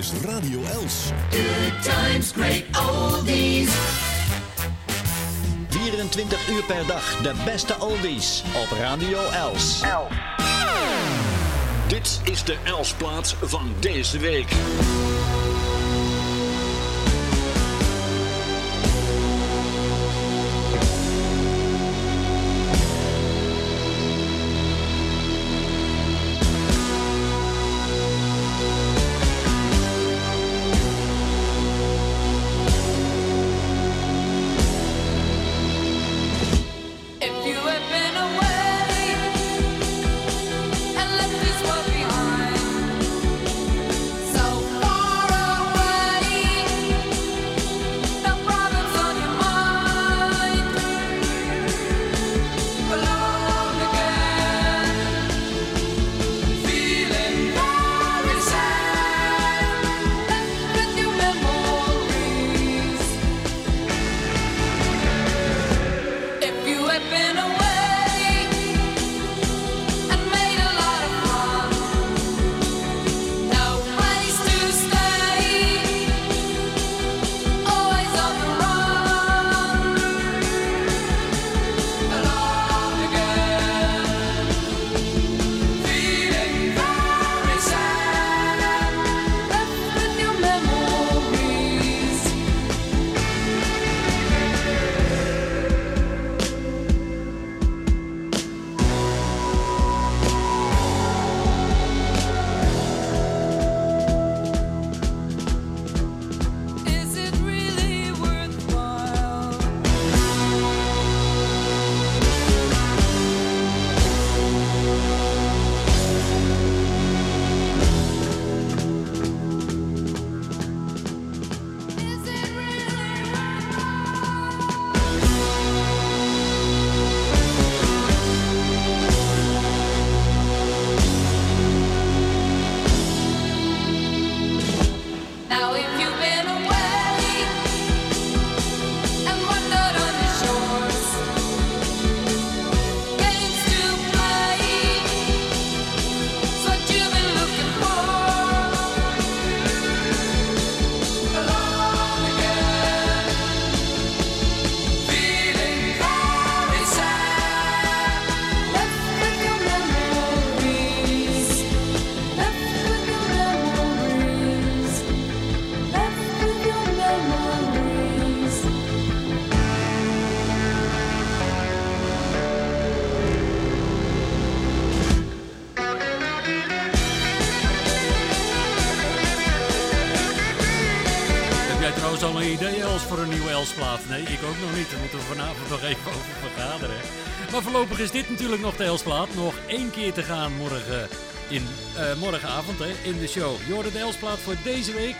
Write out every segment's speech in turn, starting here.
is Radio Els. Good times, great oldies. 24 uur per dag de beste oldies op Radio Els. Dit is de Elsplaats van deze week. Vanavond nog even over vergaderen. Maar voorlopig is dit natuurlijk nog de Elsplaat. Nog één keer te gaan morgen in, eh, morgenavond hè, in de show. Je hoorde de Elsplaat voor deze week.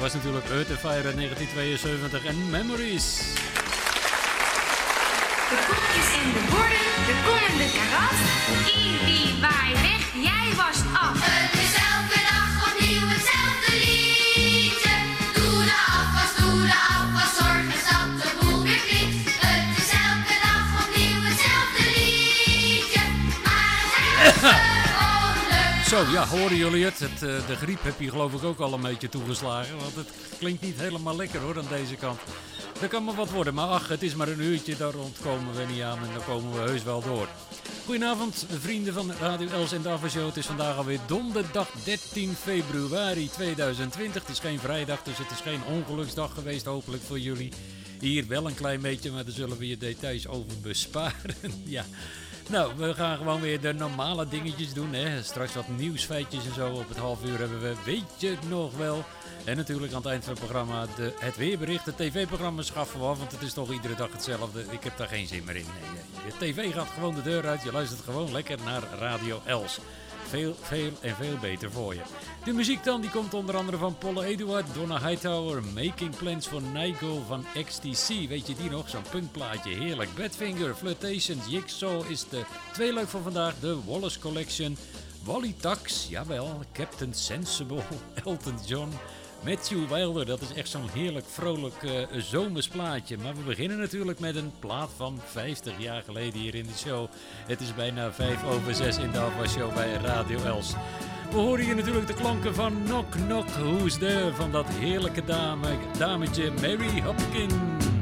Was natuurlijk Earth and Fire 1972 en Memories. De koekjes en de borden, de kom en de karas. Ibi, waai weg, jij was af. Zo, ja, horen jullie het? eh, de griep heb je geloof ik ook al een beetje toegeslagen. Want het klinkt niet helemaal lekker hoor, aan deze kant. Er kan maar wat worden, maar ach, het is maar een uurtje, daar ontkomen we niet aan en daar komen we heus wel door. Goedenavond, vrienden van Radio Els en Dava Show. Het is vandaag alweer donderdag 13 februari 2020. Het is geen vrijdag, dus het is geen ongeluksdag geweest, hopelijk voor jullie. Hier wel een klein beetje, maar daar zullen we je details over besparen. ja. Nou, we gaan gewoon weer de normale dingetjes doen. Hè. Straks wat nieuwsfeitjes en zo. Op het half uur hebben we Weet je nog wel? En natuurlijk aan het eind van het programma de, het weerbericht. Het tv-programma schaffen we af, want het is toch iedere dag hetzelfde. Ik heb daar geen zin meer in. Nee. De tv gaat gewoon de deur uit. Je luistert gewoon lekker naar Radio Els. Veel, veel en veel beter voor je. De muziek dan, die komt onder andere van Paul Eduard, Donna Hightower, Making Plans voor Nigel van XTC. Weet je die nog? Zo'n punkplaatje, heerlijk. Badfinger, Flirtations, Jigsaw is de tweeluik van vandaag. De Wallace Collection, Wally Tax, jawel, Captain Sensible, Elton John... Matthew Wilder, dat is echt zo'n heerlijk vrolijk eh, zomers plaatje. Maar we beginnen natuurlijk met een plaat van 50 jaar geleden hier in de show. Het is bijna 5 over 6 in de Alpha Show bij Radio Els. We horen hier natuurlijk de klanken van Knock Knock Who's There van dat heerlijke dame, dametje Mary Hopkins.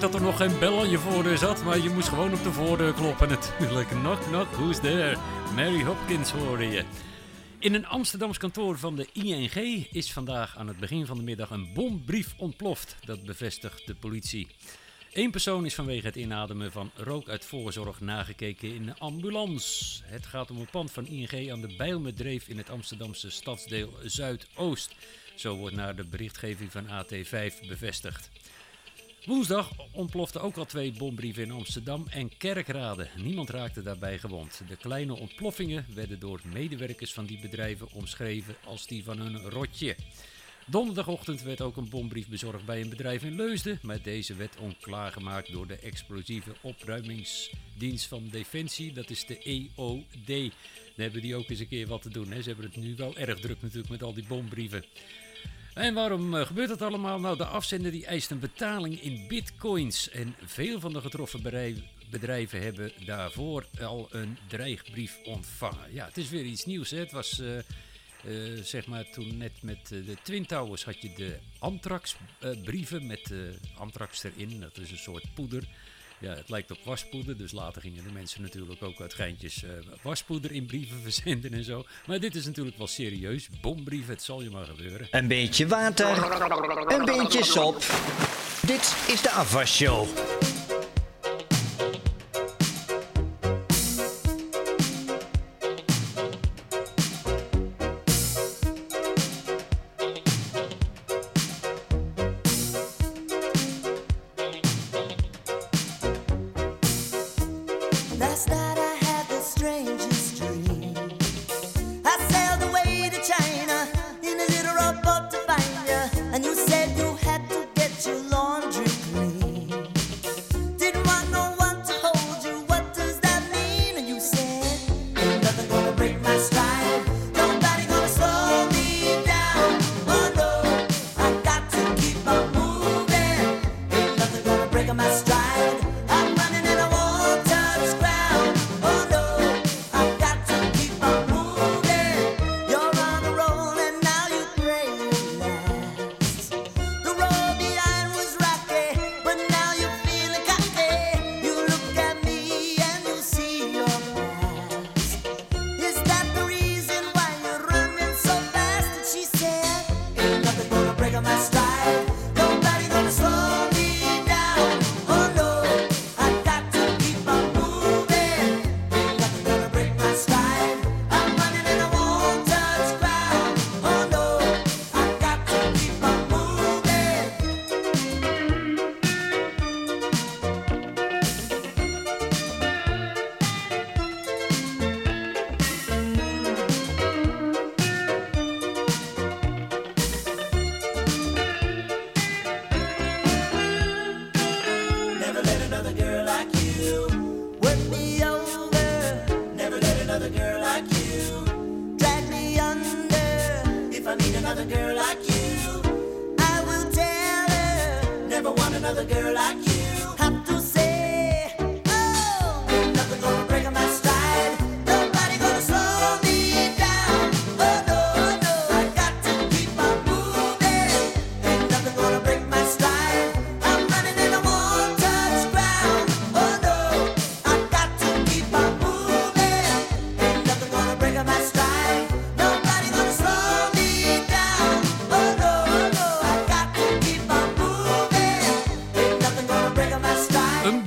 Dat er nog geen bel aan je voordeur zat, maar je moest gewoon op de voordeur kloppen natuurlijk. Knock knock, who's there? Mary Hopkins hoorde je. In een Amsterdams kantoor van de ING is vandaag aan het begin van de middag een bombrief ontploft. Dat bevestigt de politie. Eén persoon is vanwege het inademen van rook uit voorzorg nagekeken in een ambulance. Het gaat om een pand van ING aan de Bijlmerdreef in het Amsterdamse stadsdeel Zuidoost. Zo wordt naar de berichtgeving van AT5 bevestigd. Woensdag ontploften ook al twee bombrieven in Amsterdam en Kerkrade. Niemand raakte daarbij gewond. De kleine ontploffingen werden door medewerkers van die bedrijven omschreven als die van een rotje. Donderdagochtend werd ook een bombrief bezorgd bij een bedrijf in Leusden, maar deze werd onklaargemaakt door de explosieve opruimingsdienst van Defensie, dat is de EOD. Dan hebben die ook eens een keer wat te doen. Hè. Ze hebben het nu wel erg druk natuurlijk met al die bombrieven. En waarom eh, gebeurt dat allemaal? Nou, de afzender die eist een betaling in bitcoins. En veel van de getroffen bedrijven, hebben daarvoor al een dreigbrief ontvangen. Ja, het is weer iets nieuws. Hè? Het was, eh, eh, zeg maar, toen net met de Twin Towers had je de anthrax eh, brieven met eh, anthrax erin. Dat is een soort poeder. Ja, het lijkt op waspoeder, dus later gingen de mensen natuurlijk ook uit geintjes eh, waspoeder in brieven verzenden en zo. Maar dit is natuurlijk wel serieus. Bombrieven, het zal je maar gebeuren. Een beetje water, een beetje sop. Dit is de afwasshow.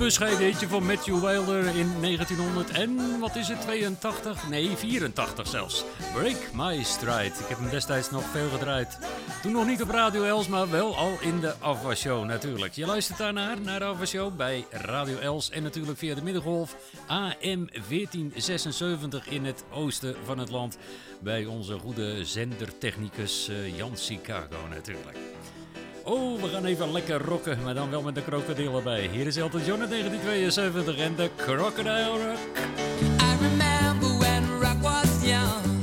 bescheiden van Matthew Wilder in 1900 en wat is het, 82? Nee, 84 zelfs. Break My Stride. Ik heb hem destijds nog veel gedraaid. Toen nog niet op Radio Els, maar wel al in de Afwashow natuurlijk. Je luistert daarnaar, naar de Afwashow bij Radio Els en natuurlijk via de Middengolf AM 1476 in het oosten van het land. Bij onze goede zendertechnicus eh, Jan Chicago natuurlijk. Oh, we gaan even lekker rocken, maar dan wel met de krokodil erbij. Hier is Elton John in 1972 en de Crocodile Rock. I remember when rock was young.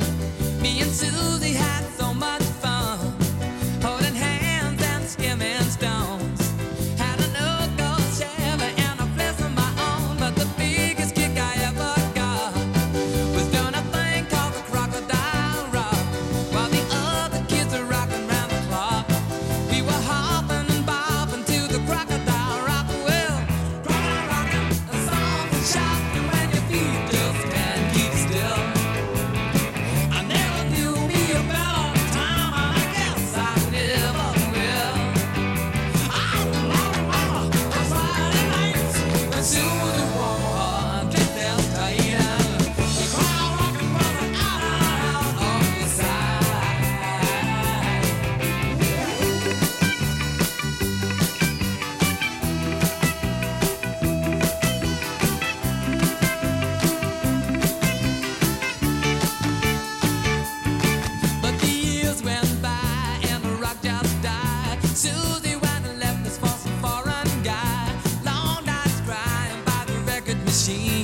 see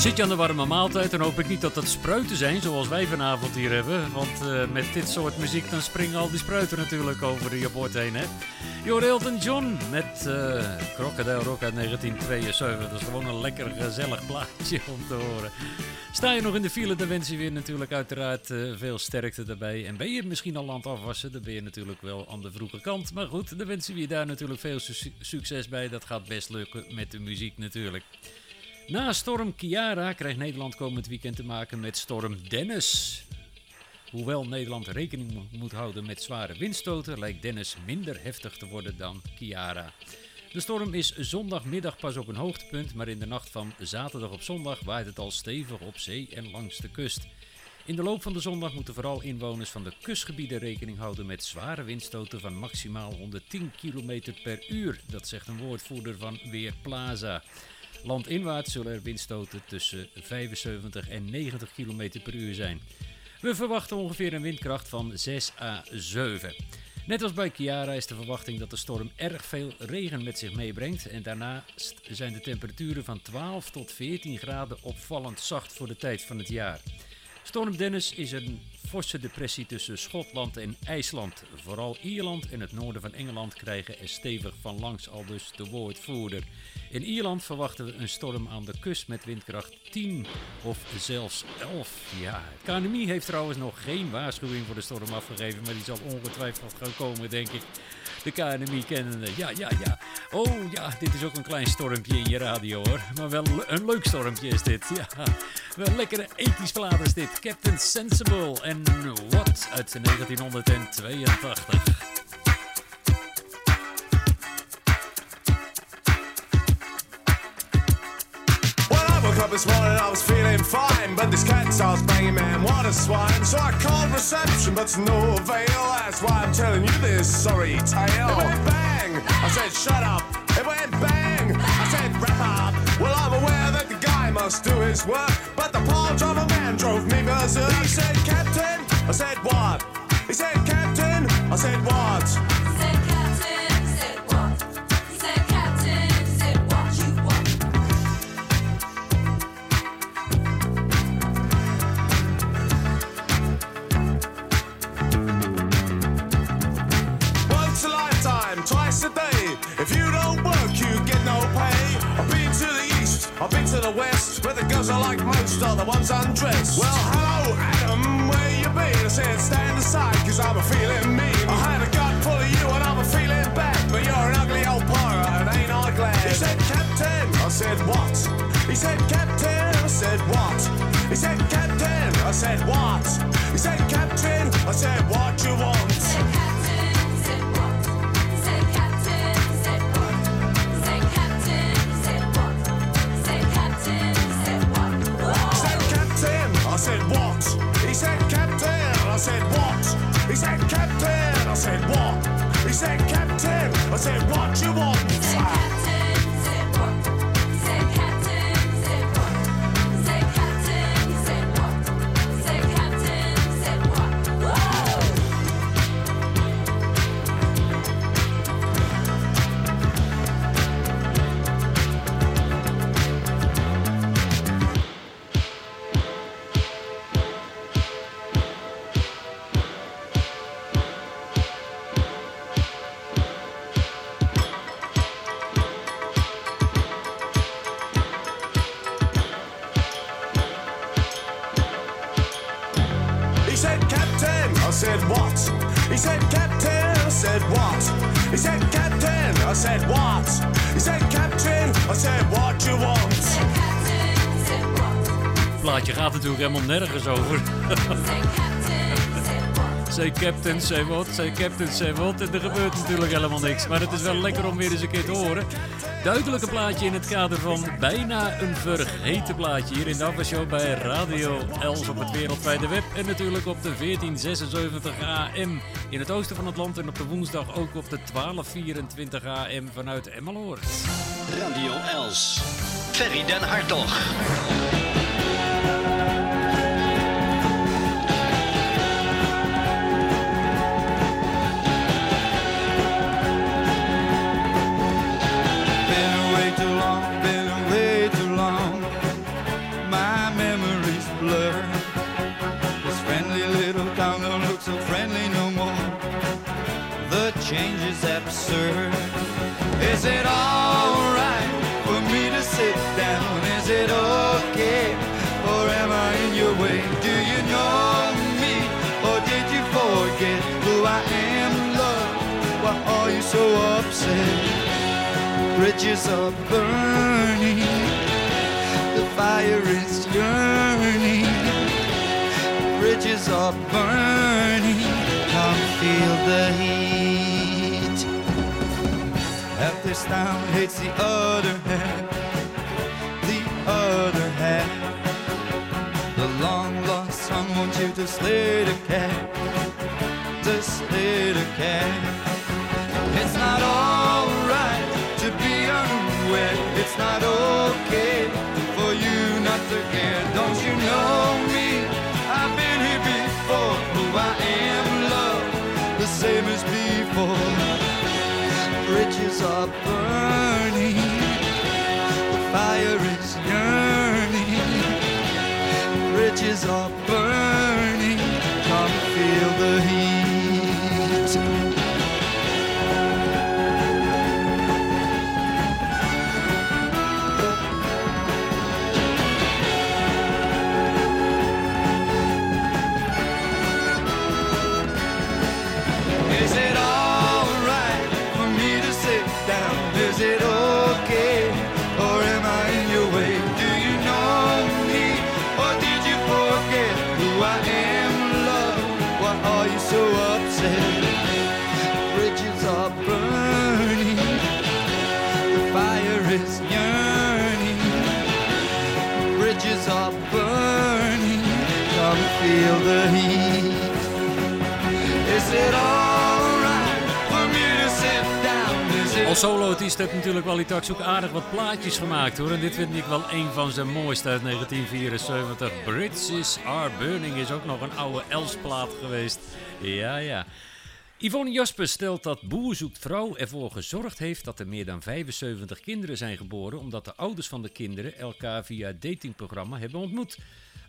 Zit je aan de warme maaltijd, dan hoop ik niet dat dat spruiten zijn zoals wij vanavond hier hebben. Want eh, met dit soort muziek dan springen al die spruiten natuurlijk over je bord heen. Hè? Jor Elton John met uh, Crocodile Rock uit 1972. Dat is gewoon een lekker gezellig plaatje om te horen. Sta je nog in de file, dan wens je weer natuurlijk uiteraard eh, veel sterkte daarbij. En ben je misschien al aan het afwassen, dan ben je natuurlijk wel aan de vroege kant. Maar goed, dan wensen we je daar natuurlijk veel succes bij. Dat gaat best lukken met de muziek natuurlijk. Na storm Kiara krijgt Nederland komend weekend te maken met storm Dennis. Hoewel Nederland rekening moet houden met zware windstoten, lijkt Dennis minder heftig te worden dan Kiara. De storm is zondagmiddag pas op een hoogtepunt, maar in de nacht van zaterdag op zondag waait het al stevig op zee en langs de kust. In de loop van de zondag moeten vooral inwoners van de kustgebieden rekening houden met zware windstoten van maximaal 110 km per uur. Dat zegt een woordvoerder van Weerplaza. Landinwaarts zullen er windstoten tussen 75 en 90 km per uur zijn. We verwachten ongeveer een windkracht van 6 à 7. Net als bij Chiara is de verwachting dat de storm erg veel regen met zich meebrengt. En daarnaast zijn de temperaturen van 12 tot 14 graden opvallend zacht voor de tijd van het jaar. Storm Dennis is een forse depressie tussen Schotland en IJsland. Vooral Ierland en het noorden van Engeland krijgen er stevig van langs, al dus de woordvoerder. In Ierland verwachten we een storm aan de kust met windkracht 10 of zelfs 11. Ja, het KNMI heeft trouwens nog geen waarschuwing voor de storm afgegeven, maar die zal ongetwijfeld gaan komen, denk ik. De KNMI kennende. Ja, ja, ja. Oh ja, dit is ook een klein stormpje in je radio hoor. Maar wel een leuk stormpje is dit. Ja, wel lekkere ethisch plaat is dit. Captain Sensible en What uit 1982. Up this morning, I was feeling fine. But this cat starts banging, man, what a swine. So I called reception, but to no avail. That's why I'm telling you this sorry tale. It went bang! I said, shut up. It went bang! I said, wrap up. Well, I'm aware that the guy must do his work. But the paw driver man drove me berserk. He said, Captain. I said, what? He said, Captain. I said, what? Girls I like most the ones undressed. Well, hello, Adam, where you been? I said, stand aside, cause I'm a feeling mean. I had a gut full of you and I'm a feeling bad, but you're an ugly old pirate and ain't I glad? He said, Captain, I said, what? He said, Captain, I said, what? He said, Captain, I said, what? He said, Captain, I said, what you want? Said what? He said Captain, I said what? He said Captain, I said what? He said Captain, I said what you want? Said captain, nergens over. Say captain, say what, say captain, say what. En er gebeurt natuurlijk helemaal niks. Maar het is wel lekker om weer eens een keer te horen. Duidelijke plaatje in het kader van bijna een vergeten plaatje. Hier in de Show bij Radio Els op het wereldwijde web. En natuurlijk op de 1476 AM in het oosten van het land. En op de woensdag ook op de 1224 AM vanuit Emmeloord. Radio Els. Ferry den Hartog. Bridges are burning, the fire is yearning, bridges are burning, come feel the heat. At the this town hates the other half, the other half. The long lost son wants you to slay the cat, to slay the cat. It's not alright unwed. It's not okay for you not to care. Don't you know me? I've been here before. Who I am, love, the same as before. Bridges are burning, the fire is yearning. Bridges are burning, Als soloartiest heeft natuurlijk wel iets ook aardig wat plaatjes gemaakt hoor. En dit vind ik wel een van zijn mooiste uit 1974. Bridges Are Burning is ook nog een oude Elsplaat geweest. Ja, ja. Yvonne Jasper stelt dat Boer zoekt vrouw ervoor gezorgd heeft dat er meer dan 75 kinderen zijn geboren, omdat de ouders van de kinderen elkaar via het datingprogramma hebben ontmoet.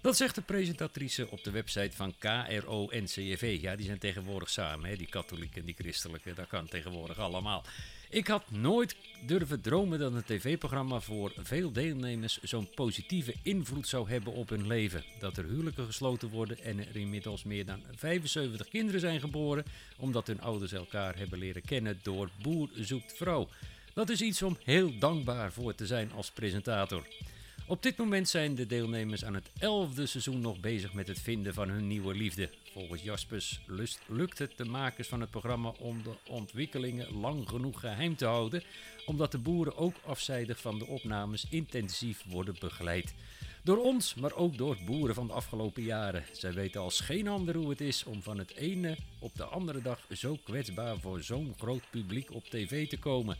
Dat zegt de presentatrice op de website van KRO-NCRV. Ja, die zijn tegenwoordig samen, hè? die katholieken en die christelijke. Dat kan tegenwoordig allemaal. Ik had nooit durven dromen dat een tv-programma voor veel deelnemers zo'n positieve invloed zou hebben op hun leven. Dat er huwelijken gesloten worden en er inmiddels meer dan 75 kinderen zijn geboren, omdat hun ouders elkaar hebben leren kennen door Boer zoekt vrouw. Dat is iets om heel dankbaar voor te zijn als presentator. Op dit moment zijn de deelnemers aan het elfde seizoen nog bezig met het vinden van hun nieuwe liefde. Volgens Jaspers lust, lukt het de makers van het programma om de ontwikkelingen lang genoeg geheim te houden, omdat de boeren ook afzijdig van de opnames intensief worden begeleid. Door ons, maar ook door boeren van de afgelopen jaren. Zij weten als geen ander hoe het is om van het ene op de andere dag zo kwetsbaar voor zo'n groot publiek op tv te komen.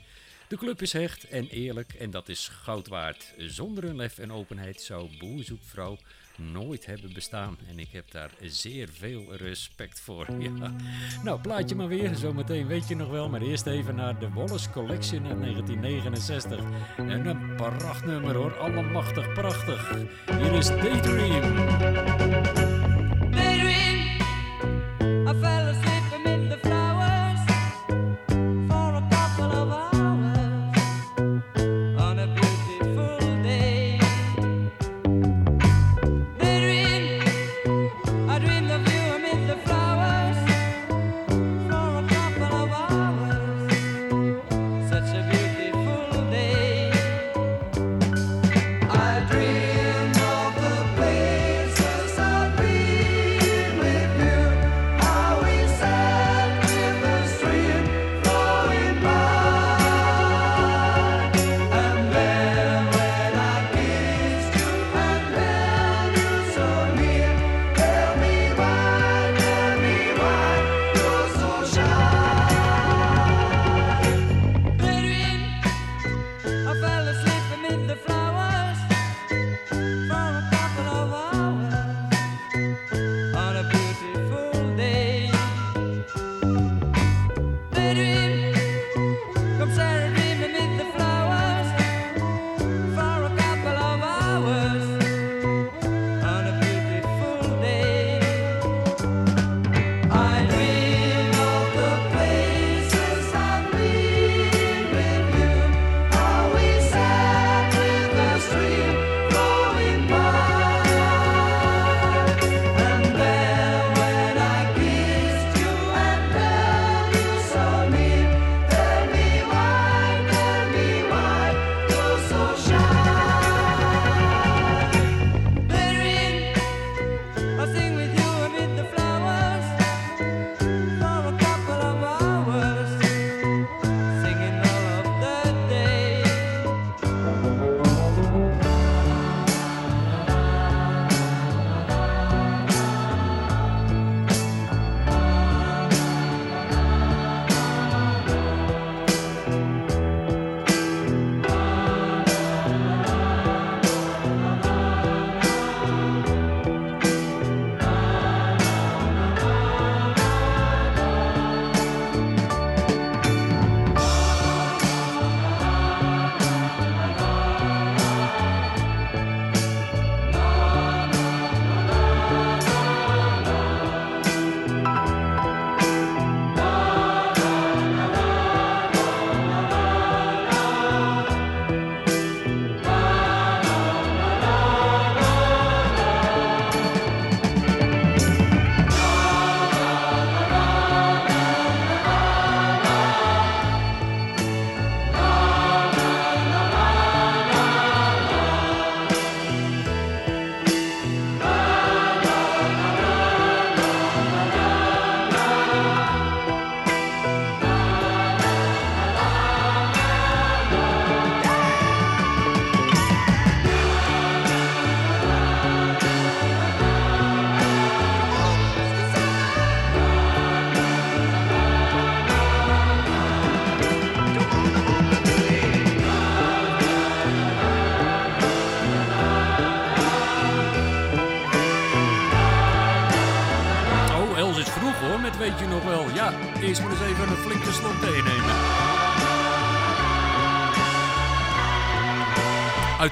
De club is hecht en eerlijk en dat is goud waard. Zonder hun lef en openheid zou Boer zoekt vrouw nooit hebben bestaan. En ik heb daar zeer veel respect voor. Ja. Nou, plaatje maar weer. Zometeen weet je nog wel. Maar eerst even naar de Wallace Collection uit 1969. En een prachtnummer hoor. Allemachtig prachtig. Hier is. Daydream,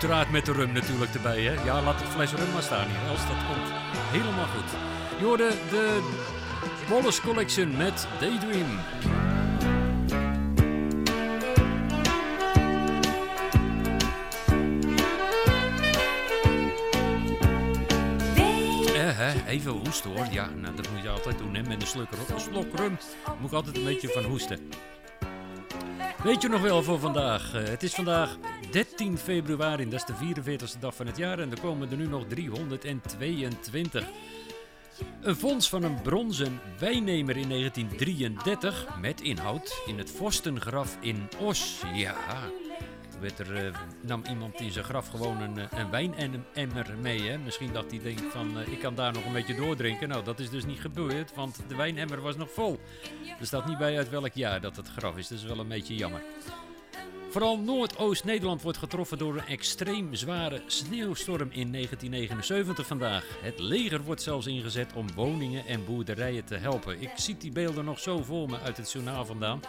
Uiteraard met de rum natuurlijk erbij, hè. Ja, laat de fles rum maar staan hier, als dat komt helemaal goed. Je hoorde de Wallace Collection met Daydream. Eh, even hoesten hoor. Ja, nou, dat moet je altijd doen hè, met een slok, ru- een slok rum. Moet ik altijd een beetje van hoesten. Weet je nog wel voor vandaag? Eh, het is vandaag 13 februari, dat is de 44ste dag van het jaar en er komen er nu nog 322. Een fonds van een bronzen wijnnemer in 1933 met inhoud in het Vorstengraf in Os. Ja, er, eh, nam iemand in zijn graf gewoon een, eh, een wijnemmer mee. Hè? Misschien dacht hij denkt van eh, ik kan daar nog een beetje doordrinken. Nou, dat is dus niet gebeurd, want de wijnemmer was nog vol. Er staat niet bij uit welk jaar dat het graf is. Dat is wel een beetje jammer. Vooral Noordoost-Nederland wordt getroffen door een extreem zware sneeuwstorm in 1979 vandaag. Het leger wordt zelfs ingezet om woningen en boerderijen te helpen. Ik zie die beelden nog zo voor me uit het journaal vandaan.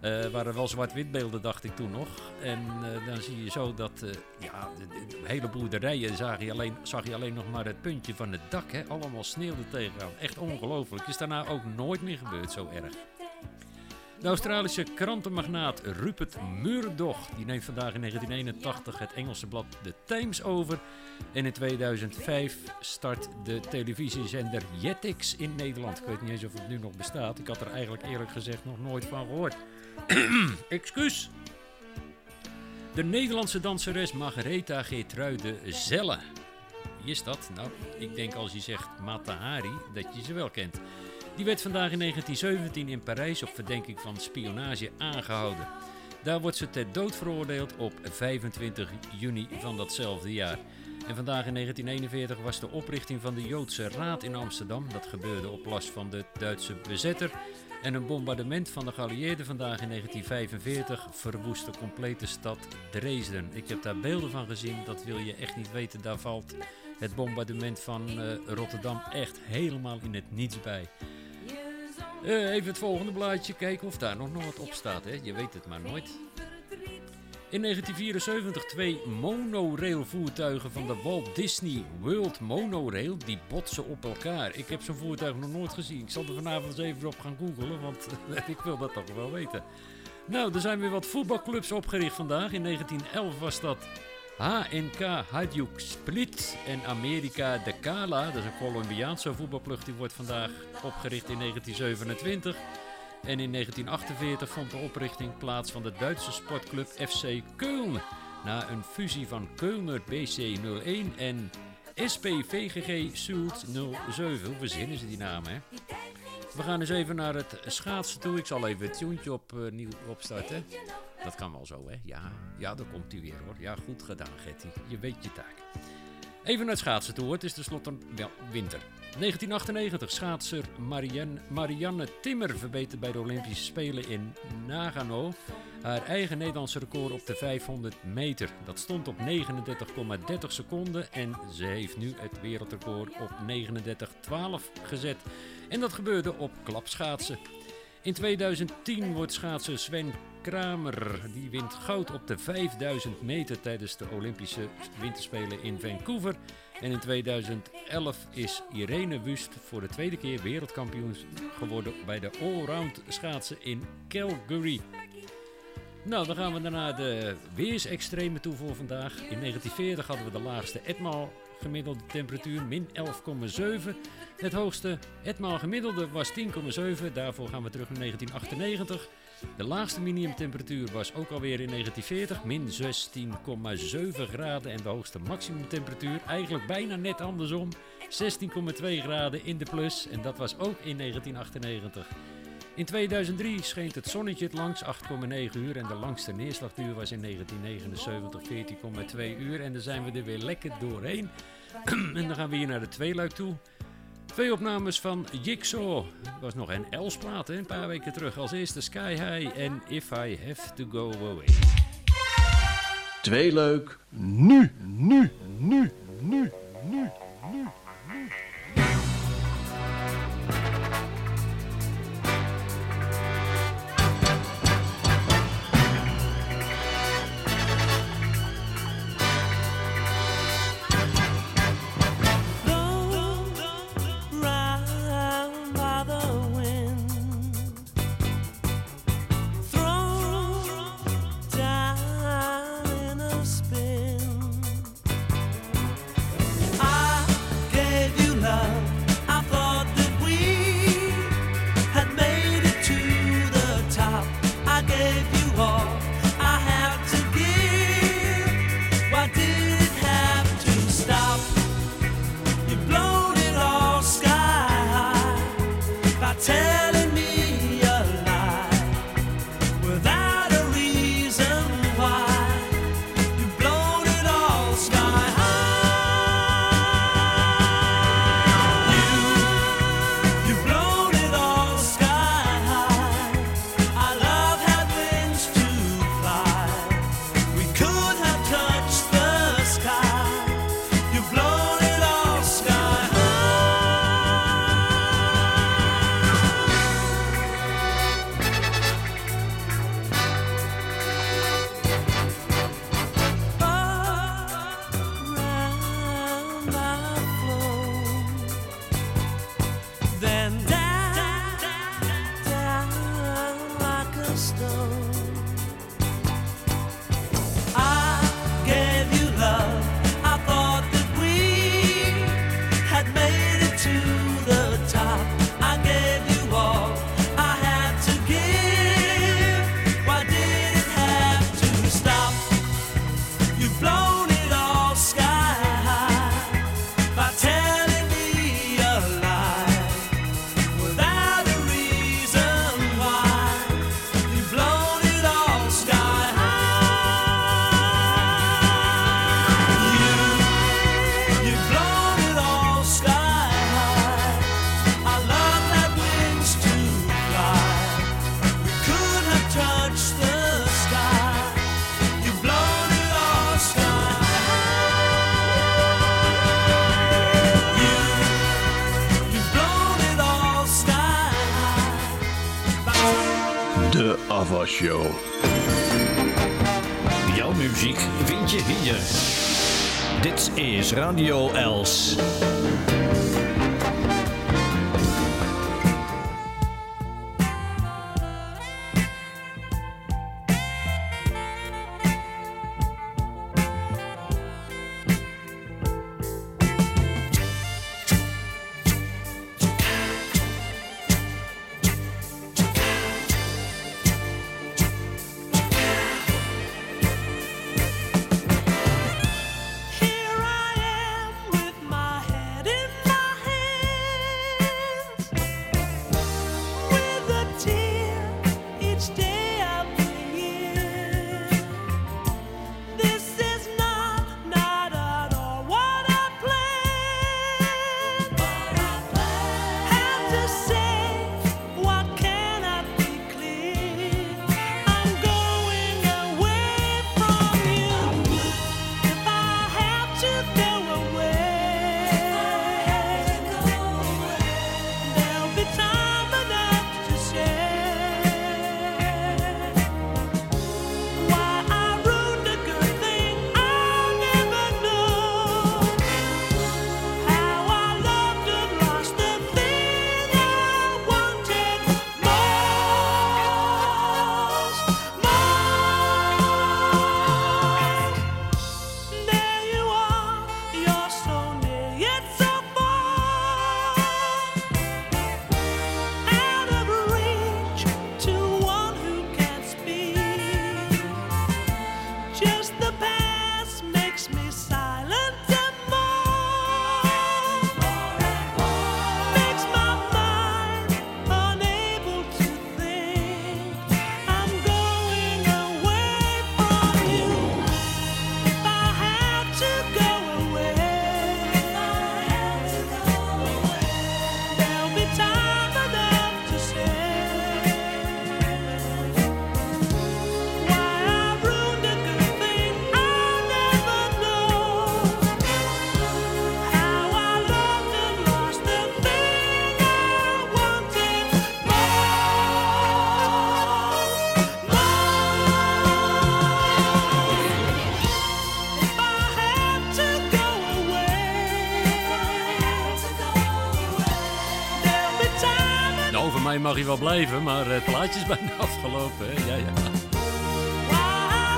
Eh waren wel zwart-wit beelden, dacht ik toen nog. En eh, dan zie je zo dat eh, ja, de, hele boerderijen zag je, alleen, zag je alleen nog maar het puntje van het dak. Hè? Allemaal sneeuw er tegenaan. Echt ongelooflijk. Is daarna ook nooit meer gebeurd zo erg. De Australische krantenmagnaat Rupert Murdoch die neemt vandaag in 1981 het Engelse blad The Times over. En in 2005 start de televisiezender Jetix in Nederland. Ik weet niet eens of het nu nog bestaat. Ik had er eigenlijk eerlijk gezegd nog nooit van gehoord. Excuus. De Nederlandse danseres Margaretha Geertruide Zelle. Wie is dat? Nou, ik denk als je zegt Mata Hari dat je ze wel kent. Die werd vandaag in 1917 in Parijs op verdenking van spionage aangehouden. Daar wordt ze ter dood veroordeeld op 25 juni van datzelfde jaar. En vandaag in 1941 was de oprichting van de Joodse Raad in Amsterdam. Dat gebeurde op last van de Duitse bezetter. En een bombardement van de geallieerden vandaag in 1945 verwoest de complete stad Dresden. Ik heb daar beelden van gezien, dat wil je echt niet weten. Daar valt het bombardement van eh, Rotterdam echt helemaal in het niets bij. Eh, even het volgende blaadje kijken of daar nog, wat op staat. Hè? Je weet het maar nooit. In 1974 twee monorailvoertuigen van de Walt Disney World Monorail die botsen op elkaar. Ik heb zo'n voertuig nog nooit gezien. Ik zal er vanavond eens even op gaan googlen, want ik wil dat toch wel weten. Nou, er zijn weer wat voetbalclubs opgericht vandaag. In 1911 was dat HNK Hajduk Split en Amerika de Kala. Dat is een Colombiaanse voetbalploeg die wordt vandaag opgericht in 1927. En in 1948 vond de oprichting plaats van de Duitse sportclub FC Köln. Na een fusie van Kölner BC 01 en SPVGG Sult 07. Hoe verzinnen ze die namen, hè? We gaan eens even naar het schaatsen toe. Ik zal even het tuentje op, eh, opstarten. Dat kan wel zo, hè? Ja, ja, daar komt hij weer, hoor. Ja, goed gedaan, Getty. Je weet je taak. Even naar het schaatsen toe, hoor. Het is tenslotte wel winter. 1998 schaatser Marianne, Marianne Timmer verbetert bij de Olympische Spelen in Nagano haar eigen Nederlandse record op de 500 meter. Dat stond op 39,30 seconden en ze heeft nu het wereldrecord op 39,12 gezet. En dat gebeurde op klapschaatsen. In 2010 wordt schaatser Sven Kramer, die wint goud op de 5000 meter tijdens de Olympische Winterspelen in Vancouver. En in 2011 is Irene Wust voor de tweede keer wereldkampioen geworden bij de allround schaatsen in Calgary. Nou, dan gaan we daarna de weersextreme toe voor vandaag. In 1940 hadden we de laagste etmaal gemiddelde temperatuur, min 11,7. Het hoogste etmaal gemiddelde was 10,7. Daarvoor gaan we terug naar 1998. De laagste minimumtemperatuur was ook alweer in 1940, min 16,7 graden. En de hoogste maximumtemperatuur, eigenlijk bijna net andersom, 16,2 graden in de plus. En dat was ook in 1998. In 2003 scheen het zonnetje het langs 8,9 uur en de langste neerslagduur was in 1979 14,2 uur. En dan zijn we er weer lekker doorheen. en dan gaan we hier naar de tweeluik toe. Twee opnames van Jigsaw. Was nog een Elsplaat, een paar weken terug. Als eerste Sky High en If I Have To Go Away. Twee leuk. Nu, nu, nu, nu, nu, nu. Radio Els. wel blijven, maar eh, het plaatje is bijna afgelopen. Ja.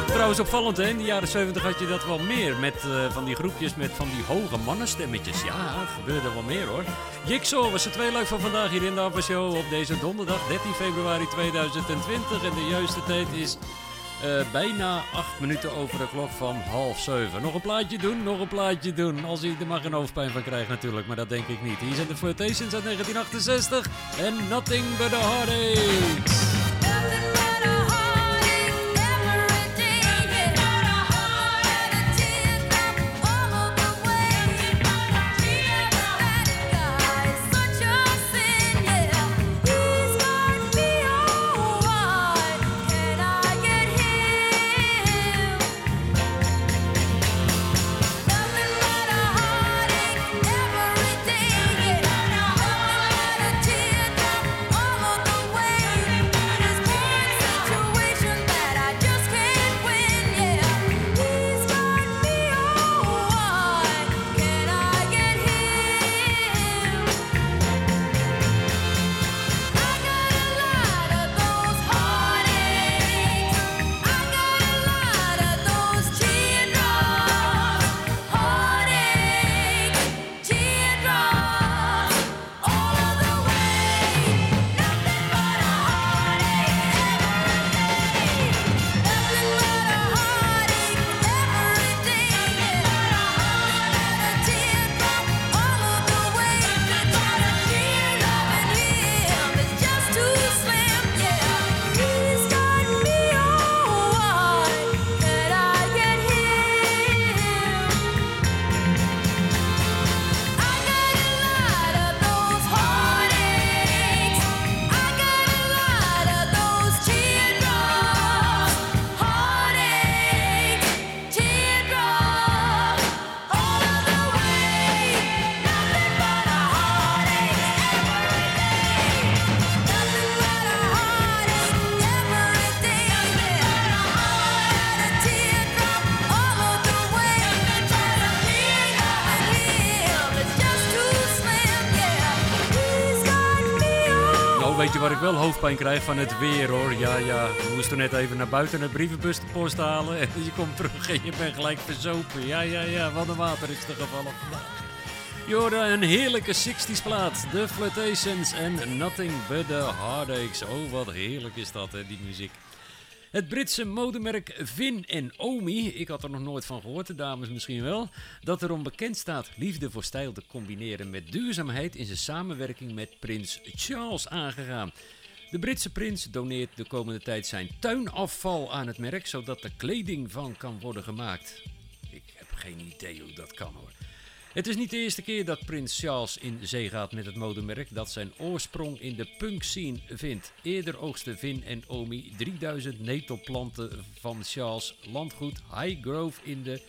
Trouwens opvallend, hè? in de jaren 70 had je dat wel meer. Met eh, van die groepjes met van die hoge mannenstemmetjes. Ja, gebeurde wel meer hoor. Jigsaw was twee leuk van vandaag hier in de Show op deze donderdag 13 februari 2020. En de juiste tijd is eh, bijna acht minuten over de klok van half zeven. Nog een plaatje doen, nog een plaatje doen. Als hij er maar geen hoofdpijn van krijgt natuurlijk, maar dat denk ik niet. Hier zijn de Flirtations uit 1968 en Nothing But A Heartaches. Hoofdpijn krijg van het weer hoor? Ja, ja, we moesten net even naar buiten een brievenbus de post halen. En je komt terug en je bent gelijk verzopen. Ja, ja, ja, wat een water is er gevallen vandaag. Jorda, een heerlijke 60s plaat. The Flirtations en Nothing But The Heartaches. Oh, wat heerlijk is dat, hè, die muziek. Het Britse modemerk Vin Omi, ik had er nog nooit van gehoord, de dames misschien wel, dat erom bekend staat liefde voor stijl te combineren met duurzaamheid in zijn samenwerking met prins Charles aangegaan. De Britse prins doneert de komende tijd zijn tuinafval aan het merk, zodat er kleding van kan worden gemaakt. Ik heb geen idee hoe dat kan hoor. Het is niet de eerste keer dat Prins Charles in zee gaat met het modemerk dat zijn oorsprong in de punk scene vindt. Eerder oogsten Vin en Omi 3000 netelplanten van Charles landgoed Highgrove in de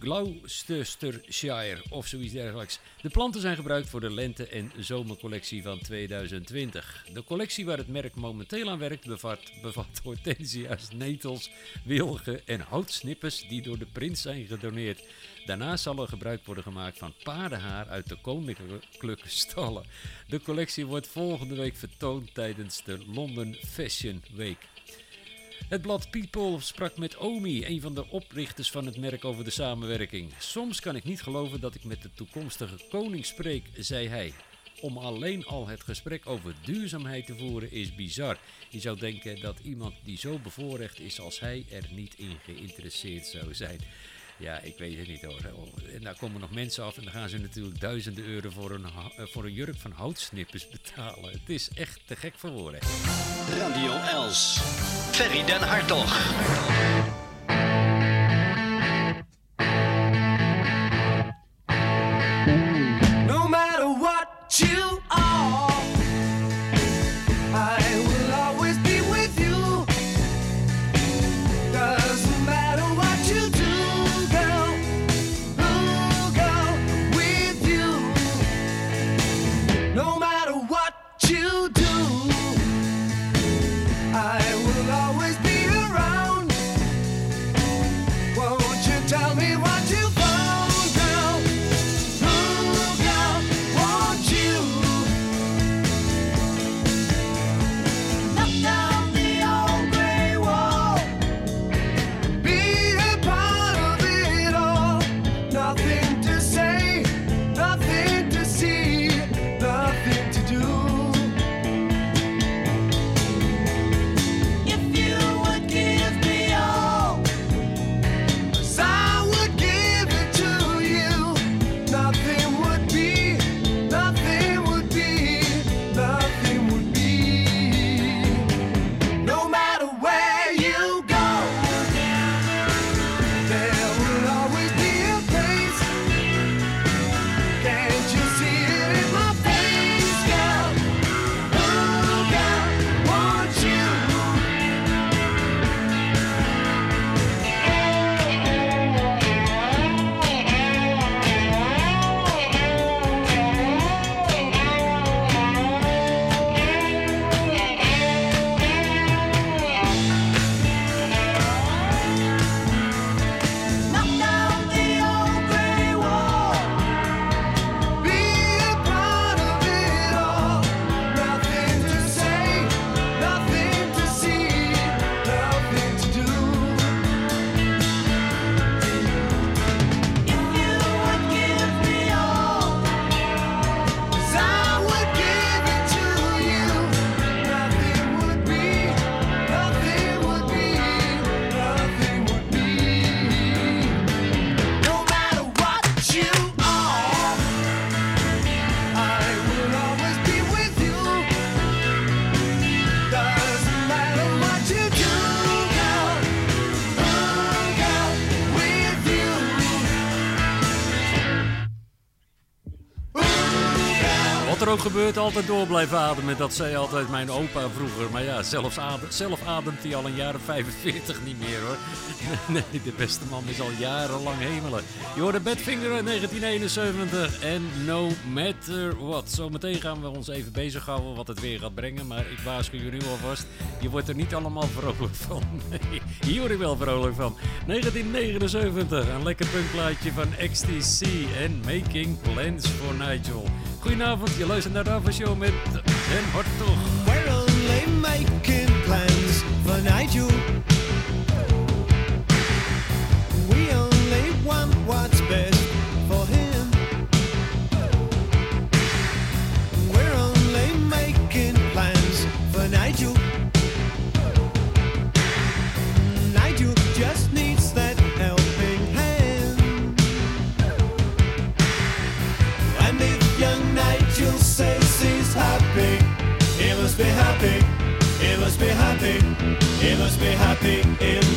Gloucestershire of zoiets dergelijks. De planten zijn gebruikt voor de lente- en zomercollectie van 2020. De collectie waar het merk momenteel aan werkt bevat, bevat hortensia's, netels, wilgen en houtsnippers die door de prins zijn gedoneerd. Daarnaast zal er gebruik worden gemaakt van paardenhaar uit de koninklijke stallen. De collectie wordt volgende week vertoond tijdens de London Fashion Week. Het blad People sprak met Omi, een van de oprichters van het merk, over de samenwerking. Soms kan ik niet geloven dat ik met de toekomstige koning spreek, zei hij. Om alleen al het gesprek over duurzaamheid te voeren is bizar. Je zou denken dat iemand die zo bevoorrecht is als hij er niet in geïnteresseerd zou zijn. Ja, ik weet het niet hoor. En daar komen nog mensen af en dan gaan ze natuurlijk duizenden euro voor een, eh, voor een jurk van houtsnippers betalen. Het is echt te gek voor woorden. Radio Els. Ferry den Hartog. You gebeurt, altijd door blijven ademen. Dat zei altijd mijn opa vroeger. Maar ja, zelfs adem, zelf ademt hij al een jaar of 45 niet meer hoor. Nee, de beste man is al jarenlang hemelen. Je hoorde Badfinger uit 1971 en No Matter What. Zometeen gaan we ons even bezighouden wat het weer gaat brengen. Maar ik waarschuw je nu alvast, je wordt er niet allemaal vrolijk van. Nee, hier word ik wel vrolijk van. 1979, een lekker punkplaatje van XTC en Making Plans for Nigel. Goedenavond, Je luistert naar de Avashow met Den Hartog. We're only making plans for Nigel. We only want what's best must be happy, he must be happy in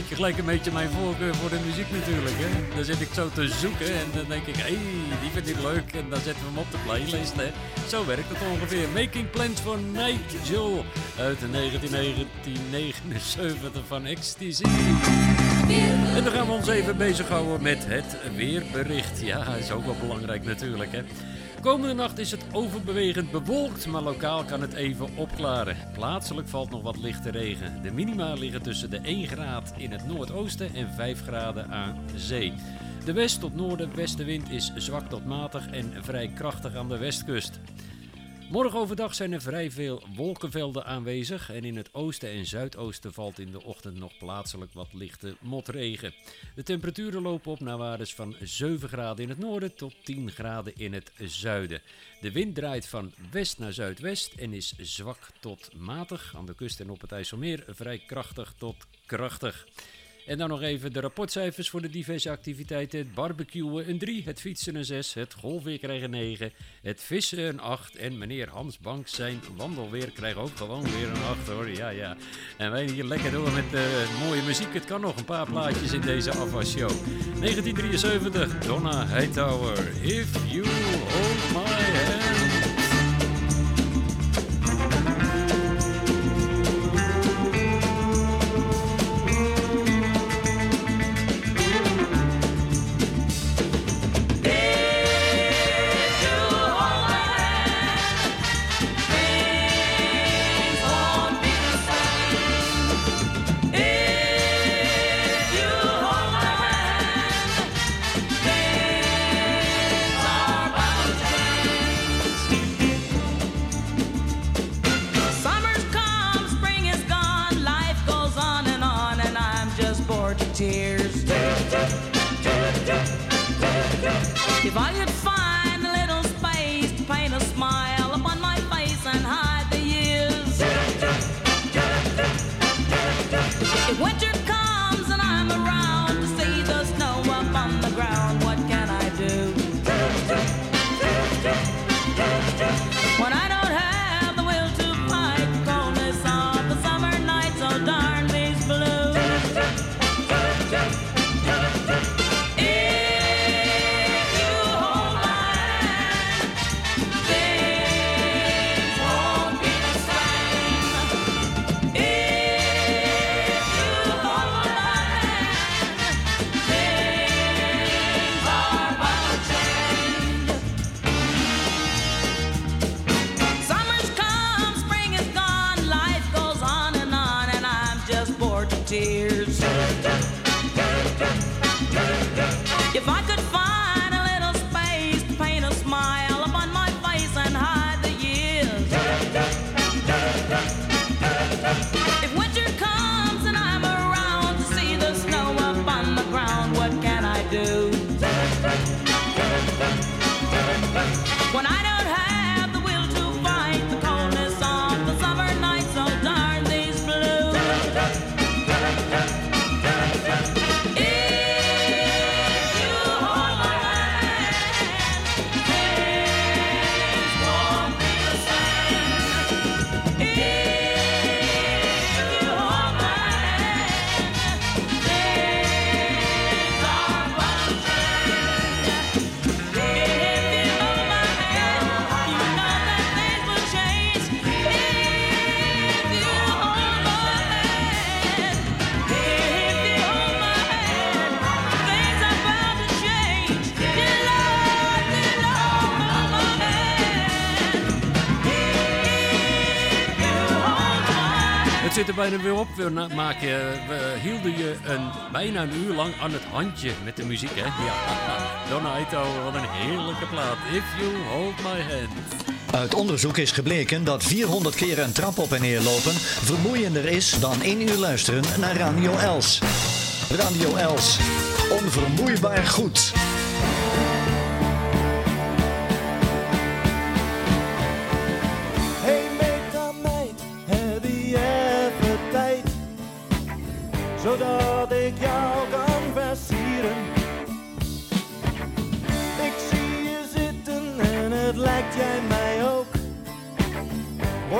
een beetje gelijk een beetje mijn voorkeur voor de muziek natuurlijk. Hè. Dan zit ik zo te zoeken en dan denk ik, hé, hey, die vind ik leuk. En dan zetten we hem op de playlist. Hè. Zo werkt het ongeveer. Making Plans for Nigel uit 1979 van XTC. En dan gaan we ons even bezighouden met het weerbericht. Ja, is ook wel belangrijk natuurlijk. Hè. Komende nacht is het overbewegend bewolkt, maar lokaal kan het even opklaren. Plaatselijk valt nog wat lichte regen. De minima liggen tussen de 1 graad in het noordoosten en 5 graden aan zee. De west tot noorden-westenwind is zwak tot matig en vrij krachtig aan de westkust. Morgen overdag zijn er vrij veel wolkenvelden aanwezig en in het oosten en zuidoosten valt in de ochtend nog plaatselijk wat lichte motregen. De temperaturen lopen op naar waardes van 7 graden in het noorden tot 10 graden in het zuiden. De wind draait van west naar zuidwest en is zwak tot matig. Aan de kust en op het IJsselmeer vrij krachtig tot krachtig. En dan nog even de rapportcijfers voor de diverse activiteiten. Het barbecuen een 3, het fietsen een 6, het golfweer krijgt een 9, het vissen een 8 en meneer Hans Bank zijn wandelweer krijgt ook gewoon weer een 8 hoor. Ja, ja. En wij hier lekker door met uh, mooie muziek. Het kan nog een paar plaatjes in deze afwasshow. 1973, Donna Hightower, If You Hold My Hand. If I could find er bijna weer op maken. We hielden je een, bijna een uur lang aan het handje met de muziek, hè? Ja. Wat een heerlijke plaat. If you hold my hand. Uit onderzoek is gebleken dat 400 keer een trap op en neer lopen vermoeiender is dan 1 uur luisteren naar Radio Els. Radio Els. Onvermoeibaar goed.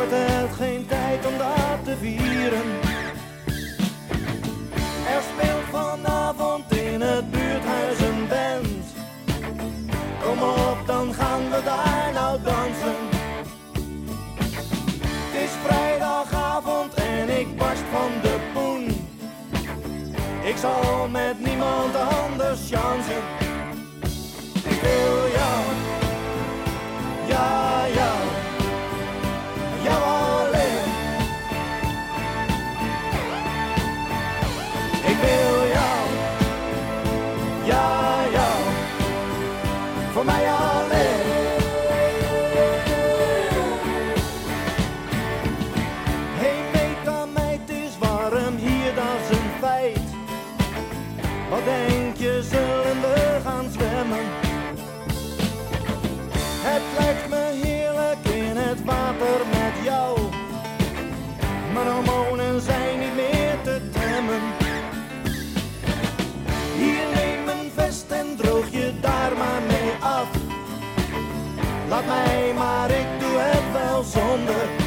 wordt het geen tijd om dat te vieren. Er speelt vanavond in het buurthuis een band. Kom op, dan gaan we daar nou dansen. Het is vrijdagavond en ik barst van de poen. Ik zal met niemand anders chansen. Mij, maar ik doe het wel zonder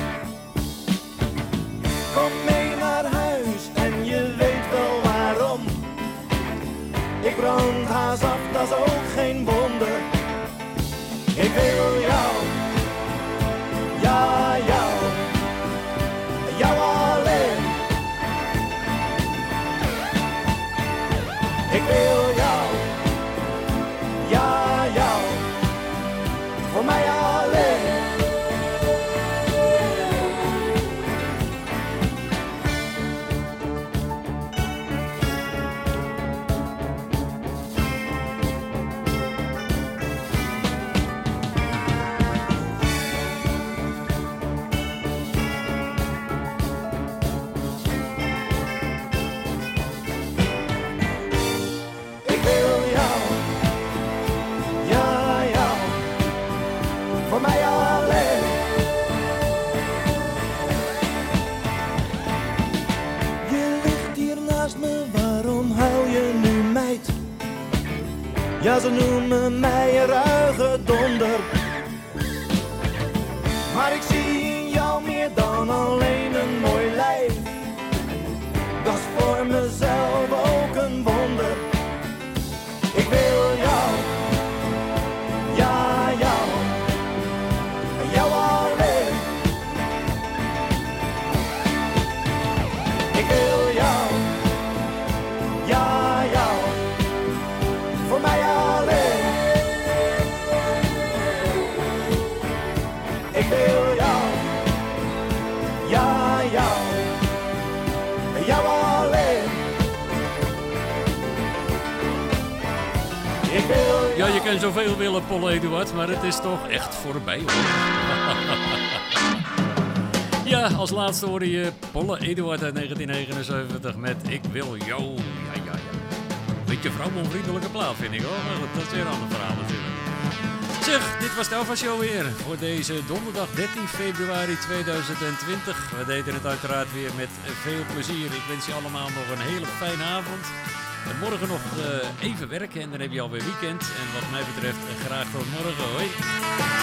voorbij hoor. ja, als laatste hoorde je Polle Eduard uit 1979 met Ik wil jou. Ja, ja, ja. Beetje vrouwonvriendelijke plaat vind ik hoor, maar dat is weer een ander verhaal natuurlijk. Zeg, dit was de Alpha Show weer voor deze donderdag 13 februari 2020. We deden het uiteraard weer met veel plezier. Ik wens je allemaal nog een hele fijne avond. En morgen nog eh, even werken en dan heb je alweer weekend. En wat mij betreft, graag tot morgen. Hoi.